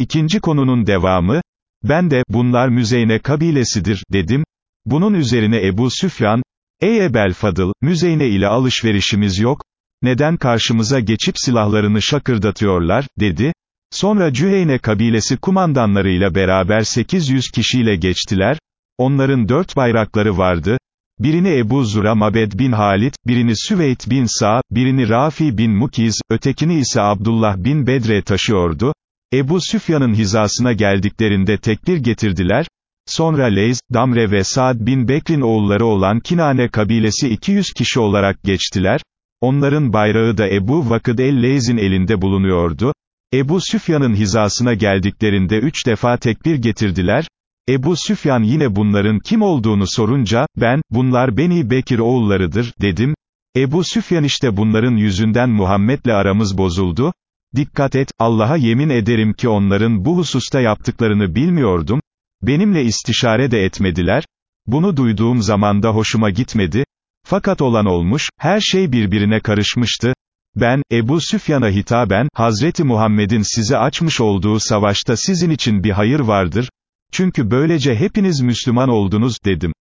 İkinci konunun devamı, ben de, bunlar Müzeyne kabilesidir, dedim. Bunun üzerine Ebu Süfyan, ey Ebel Fadıl, Müzeyne ile alışverişimiz yok, neden karşımıza geçip silahlarını şakırdatıyorlar, dedi. Sonra Cüheyne kabilesi kumandanlarıyla beraber 800 kişiyle geçtiler, onların dört bayrakları vardı, birini Ebu Zura Mabed bin Halid, birini Süveyt bin Sa, birini Rafi bin Mukiz, ötekini ise Abdullah bin Bedre taşıyordu, Ebu Süfyan'ın hizasına geldiklerinde tekbir getirdiler, sonra Leyz, Damre ve Saad bin Bekrin oğulları olan Kinane kabilesi 200 kişi olarak geçtiler, onların bayrağı da Ebu Vakıd el-Leyz'in elinde bulunuyordu, Ebu Süfyan'ın hizasına geldiklerinde üç defa tekbir getirdiler, Ebu Süfyan yine bunların kim olduğunu sorunca, ben, bunlar Beni Bekir oğullarıdır, dedim, Ebu Süfyan işte bunların yüzünden Muhammed'le aramız bozuldu, dikkat et, Allah'a yemin ederim ki onların bu hususta yaptıklarını bilmiyordum, benimle istişare de etmediler, bunu duyduğum zaman da hoşuma gitmedi, fakat olan olmuş, her şey birbirine karışmıştı, ben, Ebu Süfyan'a hitaben, Hazreti Muhammed'in size açmış olduğu savaşta sizin için bir hayır vardır, çünkü böylece hepiniz Müslüman oldunuz, dedim.